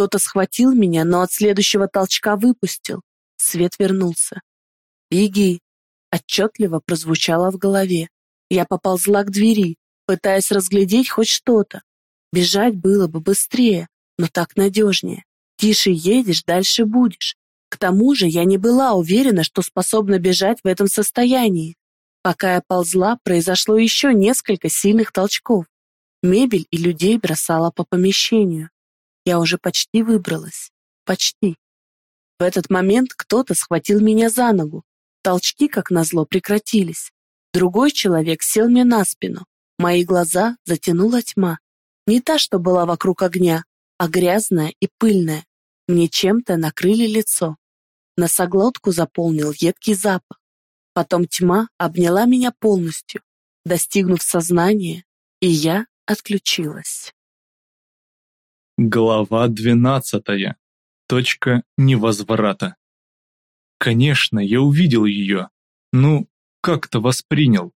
Кто-то схватил меня, но от следующего толчка выпустил. Свет вернулся. «Беги!» Отчетливо прозвучало в голове. Я поползла к двери, пытаясь разглядеть хоть что-то. Бежать было бы быстрее, но так надежнее. Тише едешь, дальше будешь. К тому же я не была уверена, что способна бежать в этом состоянии. Пока я ползла, произошло еще несколько сильных толчков. Мебель и людей бросала по помещению. Я уже почти выбралась. Почти. В этот момент кто-то схватил меня за ногу. Толчки, как назло, прекратились. Другой человек сел мне на спину. Мои глаза затянула тьма. Не та, что была вокруг огня, а грязная и пыльная. Мне чем-то накрыли лицо. Носоглотку заполнил едкий запах. Потом тьма обняла меня полностью, достигнув сознания, и я отключилась. Глава двенадцатая. Точка невозврата. Конечно, я увидел ее. Ну, как-то воспринял.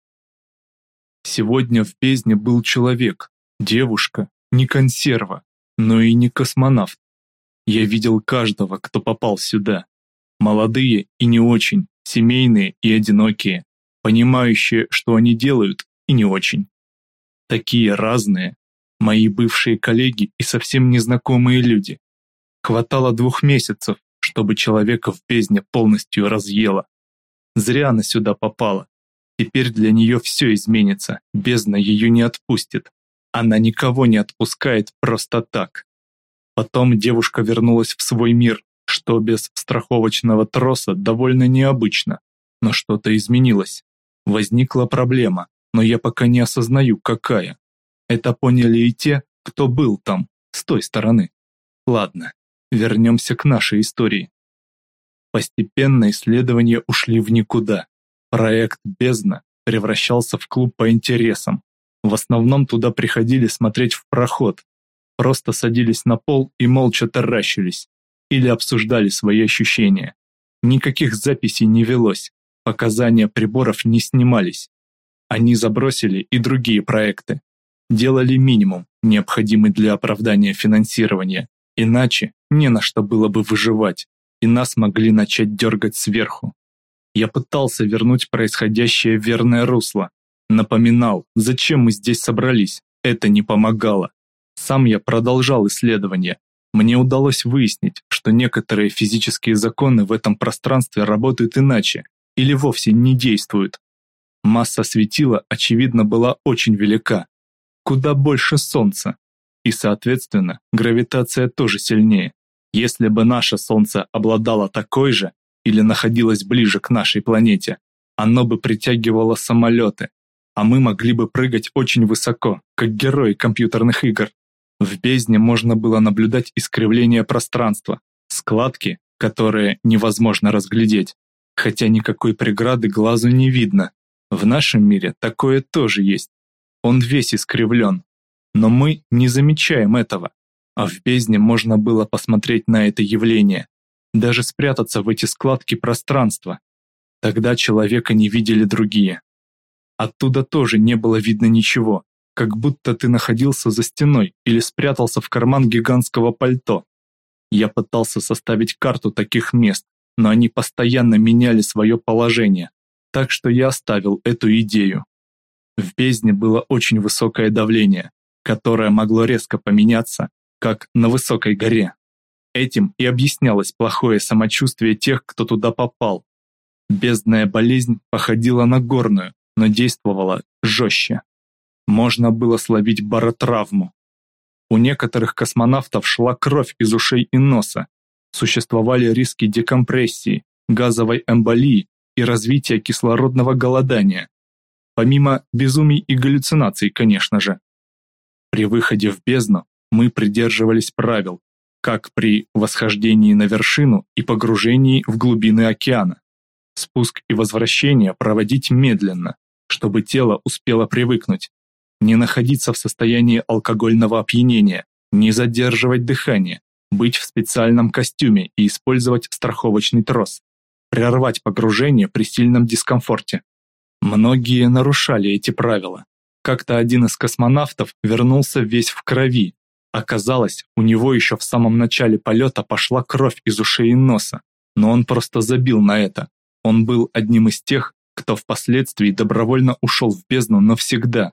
Сегодня в бездне был человек, девушка, не консерва, но и не космонавт. Я видел каждого, кто попал сюда. Молодые и не очень, семейные и одинокие, понимающие, что они делают, и не очень. Такие разные, мои бывшие коллеги и совсем незнакомые люди. Хватало двух месяцев, чтобы человека в бездне полностью разъела. Зря она сюда попала. Теперь для нее все изменится, бездна ее не отпустит. Она никого не отпускает просто так. Потом девушка вернулась в свой мир, что без страховочного троса довольно необычно. Но что-то изменилось. Возникла проблема, но я пока не осознаю, какая. Это поняли и те, кто был там, с той стороны. Ладно, вернемся к нашей истории. Постепенно исследования ушли в никуда. Проект «Бездна» превращался в клуб по интересам. В основном туда приходили смотреть в проход, просто садились на пол и молча таращились или обсуждали свои ощущения. Никаких записей не велось, показания приборов не снимались. Они забросили и другие проекты. Делали минимум, необходимый для оправдания финансирования, иначе не на что было бы выживать, и нас могли начать дергать сверху. Я пытался вернуть происходящее в верное русло, напоминал, зачем мы здесь собрались, это не помогало. Сам я продолжал исследования. Мне удалось выяснить, что некоторые физические законы в этом пространстве работают иначе или вовсе не действуют. Масса светила, очевидно, была очень велика, куда больше Солнца, и, соответственно, гравитация тоже сильнее. Если бы наше Солнце обладало такой же или находилось ближе к нашей планете, оно бы притягивало самолеты, а мы могли бы прыгать очень высоко, как герои компьютерных игр. В бездне можно было наблюдать искривление пространства, складки, которые невозможно разглядеть, хотя никакой преграды глазу не видно. В нашем мире такое тоже есть. Он весь искривлен, но мы не замечаем этого. А в бездне можно было посмотреть на это явление, даже спрятаться в эти складки пространства. Тогда человека не видели другие. Оттуда тоже не было видно ничего, как будто ты находился за стеной или спрятался в карман гигантского пальто. Я пытался составить карту таких мест, но они постоянно меняли свое положение, так что я оставил эту идею. В бездне было очень высокое давление, которое могло резко поменяться, как на высокой горе. Этим и объяснялось плохое самочувствие тех, кто туда попал. Бездная болезнь походила на горную, но действовала жестче можно было словить баротравму. У некоторых космонавтов шла кровь из ушей и носа. Существовали риски декомпрессии, газовой эмболии и развития кислородного голодания. Помимо безумий и галлюцинаций, конечно же. При выходе в бездну мы придерживались правил, как при восхождении на вершину и погружении в глубины океана. Спуск и возвращение проводить медленно, чтобы тело успело привыкнуть, не находиться в состоянии алкогольного опьянения, не задерживать дыхание, быть в специальном костюме и использовать страховочный трос, прервать погружение при сильном дискомфорте. Многие нарушали эти правила. Как-то один из космонавтов вернулся весь в крови, Оказалось, у него еще в самом начале полета пошла кровь из ушей и носа, но он просто забил на это. Он был одним из тех, кто впоследствии добровольно ушел в бездну навсегда,